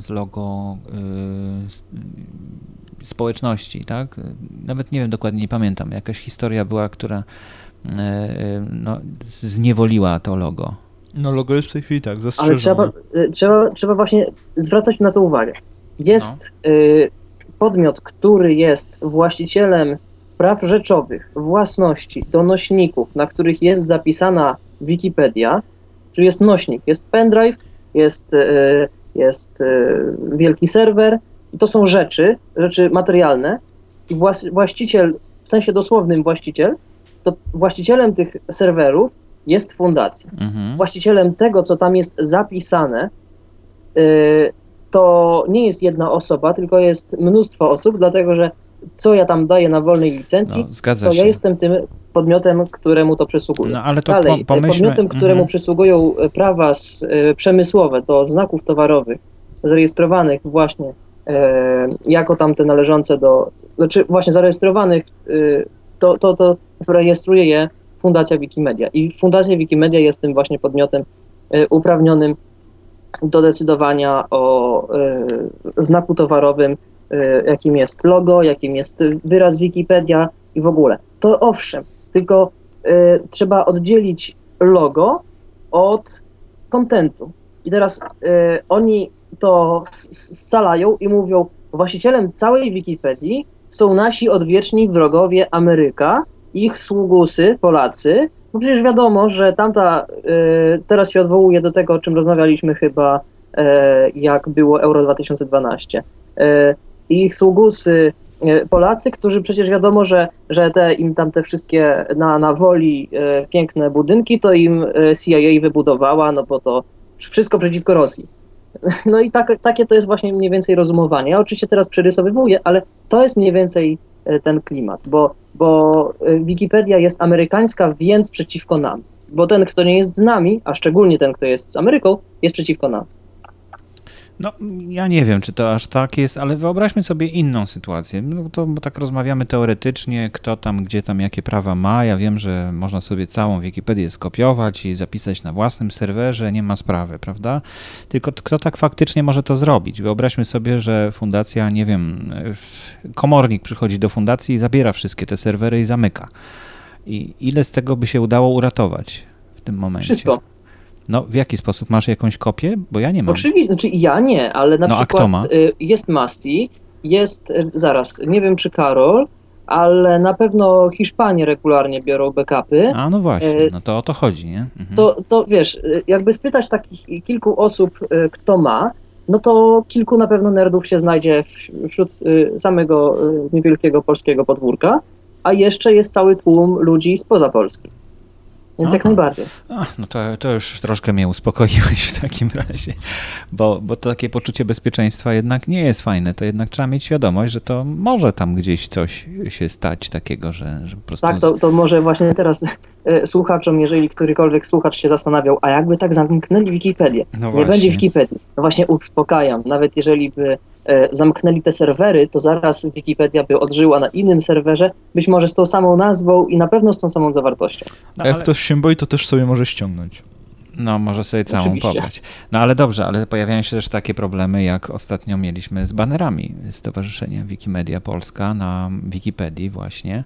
z logo e, społeczności, tak? Nawet nie wiem dokładnie, nie pamiętam. Jakaś historia była, która no, zniewoliła to logo. No logo jest w tej chwili tak, zastrzeżone. Ale trzeba, trzeba, trzeba właśnie zwracać na to uwagę. Jest no podmiot, który jest właścicielem praw rzeczowych, własności, donośników, na których jest zapisana Wikipedia, czyli jest nośnik, jest pendrive, jest, e, jest e, wielki serwer i to są rzeczy, rzeczy materialne i właściciel, w sensie dosłownym właściciel, to właścicielem tych serwerów jest fundacja. Mhm. Właścicielem tego, co tam jest zapisane, to nie jest jedna osoba, tylko jest mnóstwo osób, dlatego że co ja tam daję na wolnej licencji, no, to się. ja jestem tym podmiotem, któremu to przysługuje. No, ale to Dalej, po, pomyślmy... podmiotem, któremu mhm. przysługują prawa z, y, przemysłowe do znaków towarowych zarejestrowanych właśnie e, jako tamte należące do, znaczy właśnie zarejestrowanych, y, to, to, to rejestruje je Fundacja Wikimedia. I Fundacja Wikimedia jest tym właśnie podmiotem y, uprawnionym do decydowania o y, znaku towarowym, jakim jest logo, jakim jest wyraz Wikipedia i w ogóle. To owszem, tylko trzeba oddzielić logo od kontentu. I teraz oni to scalają i mówią, właścicielem całej Wikipedii są nasi odwieczni wrogowie Ameryka, ich sługusy, Polacy, bo przecież wiadomo, że tamta, y, teraz się odwołuje do tego, o czym rozmawialiśmy chyba, y, jak było Euro 2012. Y, ich sługusy Polacy, którzy przecież wiadomo, że, że te im tam te wszystkie na, na woli piękne budynki, to im CIA wybudowała, no bo to wszystko przeciwko Rosji. No i tak, takie to jest właśnie mniej więcej rozumowanie. Ja oczywiście teraz przerysowywuję, ale to jest mniej więcej E, ten klimat, bo, bo e, Wikipedia jest amerykańska, więc przeciwko nam. Bo ten, kto nie jest z nami, a szczególnie ten, kto jest z Ameryką, jest przeciwko nam. No, ja nie wiem, czy to aż tak jest, ale wyobraźmy sobie inną sytuację. No to bo tak rozmawiamy teoretycznie, kto tam, gdzie tam, jakie prawa ma. Ja wiem, że można sobie całą Wikipedię skopiować i zapisać na własnym serwerze, nie ma sprawy, prawda? Tylko kto tak faktycznie może to zrobić? Wyobraźmy sobie, że fundacja, nie wiem, komornik przychodzi do fundacji i zabiera wszystkie te serwery i zamyka. I ile z tego by się udało uratować w tym momencie? Wszystko. No, w jaki sposób? Masz jakąś kopię? Bo ja nie mam. Oczywiście, znaczy ja nie, ale na no, przykład y, jest Masti, jest, y, zaraz, nie wiem czy Karol, ale na pewno Hiszpanie regularnie biorą backupy. A no właśnie, y, no to o to chodzi, nie? Mhm. To, to wiesz, jakby spytać takich kilku osób, kto ma, no to kilku na pewno nerdów się znajdzie wśród samego niewielkiego polskiego podwórka, a jeszcze jest cały tłum ludzi spoza Polski. Więc Aha. jak najbardziej. No to, to już troszkę mnie uspokoiłeś *laughs* w takim razie, bo, bo to takie poczucie bezpieczeństwa jednak nie jest fajne. To jednak trzeba mieć świadomość, że to może tam gdzieś coś się stać takiego, że, że po prostu... Tak, to, to może właśnie teraz e, słuchaczom, jeżeli którykolwiek słuchacz się zastanawiał, a jakby tak zamknęli Wikipedię, no nie będzie Wikipedii. No właśnie uspokajam, nawet jeżeli by zamknęli te serwery, to zaraz Wikipedia by odżyła na innym serwerze, być może z tą samą nazwą i na pewno z tą samą zawartością. No, jak ktoś się boi, to też sobie może ściągnąć. No, może sobie całą Oczywiście. pobrać. No ale dobrze, ale pojawiają się też takie problemy, jak ostatnio mieliśmy z banerami Stowarzyszenia Wikimedia Polska na Wikipedii właśnie.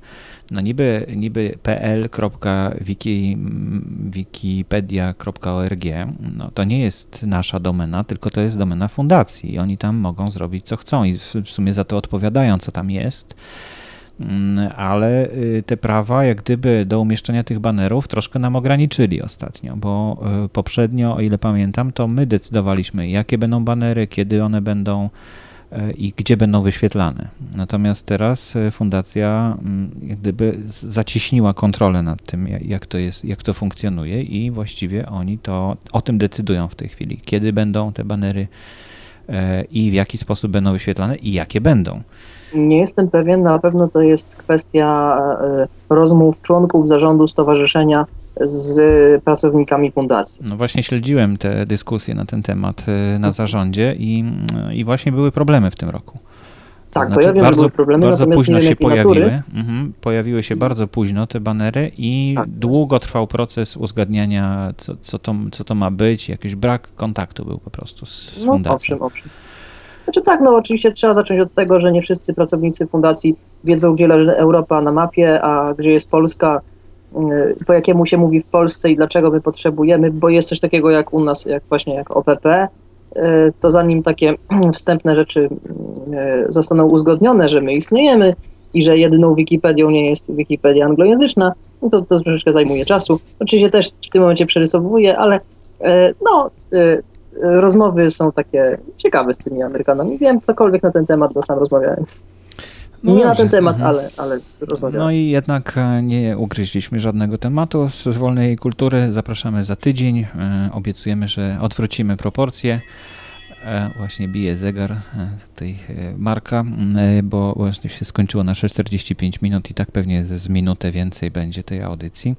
No niby, niby pl.wikipedia.org no to nie jest nasza domena, tylko to jest domena fundacji i oni tam mogą zrobić co chcą i w sumie za to odpowiadają, co tam jest. Mm, ale y, te prawa, jak gdyby do umieszczenia tych banerów, troszkę nam ograniczyli ostatnio, bo y, poprzednio, o ile pamiętam, to my decydowaliśmy, jakie będą banery, kiedy one będą y, i gdzie będą wyświetlane. Natomiast teraz fundacja mm, jak gdyby zaciśniła kontrolę nad tym, jak to jest, jak to funkcjonuje i właściwie oni to o tym decydują w tej chwili, kiedy będą te banery i w jaki sposób będą wyświetlane i jakie będą. Nie jestem pewien, na pewno to jest kwestia e, rozmów członków zarządu stowarzyszenia z pracownikami fundacji. No właśnie śledziłem te dyskusje na ten temat e, na zarządzie i, i właśnie były problemy w tym roku. To tak, znaczy, to ja wiem, bardzo, problemy, bardzo późno się pojawiły. Mhm, pojawiły się bardzo późno te banery i tak, długo trwał proces uzgadniania, co, co, to, co to ma być. Jakiś brak kontaktu był po prostu z, no, fundacją. Owszem, owszem. Znaczy tak, no oczywiście trzeba zacząć od tego, że nie wszyscy pracownicy fundacji wiedzą, gdzie leży Europa na mapie, a gdzie jest Polska, y, po jakiemu się mówi w Polsce i dlaczego my potrzebujemy, bo jest coś takiego jak u nas, jak właśnie jak OPP, y, to zanim takie *clears throat* wstępne rzeczy y, zostaną uzgodnione, że my istniejemy i że jedyną Wikipedią nie jest Wikipedia anglojęzyczna, no to, to troszeczkę zajmuje czasu. Oczywiście też w tym momencie przerysowuję, ale no, rozmowy są takie ciekawe z tymi Amerykanami. Wiem cokolwiek na ten temat, bo sam rozmawiałem. No nie dobrze. na ten temat, mhm. ale, ale rozmawiałem. No i jednak e, nie ugryźliśmy żadnego tematu z wolnej kultury. Zapraszamy za tydzień. E, obiecujemy, że odwrócimy proporcje. E, właśnie bije zegar e, tej e, Marka, bo właśnie się skończyło nasze 45 minut i tak pewnie z minutę więcej będzie tej audycji.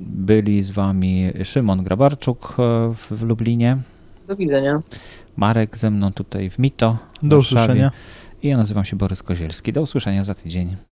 Byli z wami Szymon Grabarczuk w Lublinie, Do widzenia. Marek ze mną tutaj w Mito. Do usłyszenia. I ja nazywam się Borys Kozielski. Do usłyszenia za tydzień.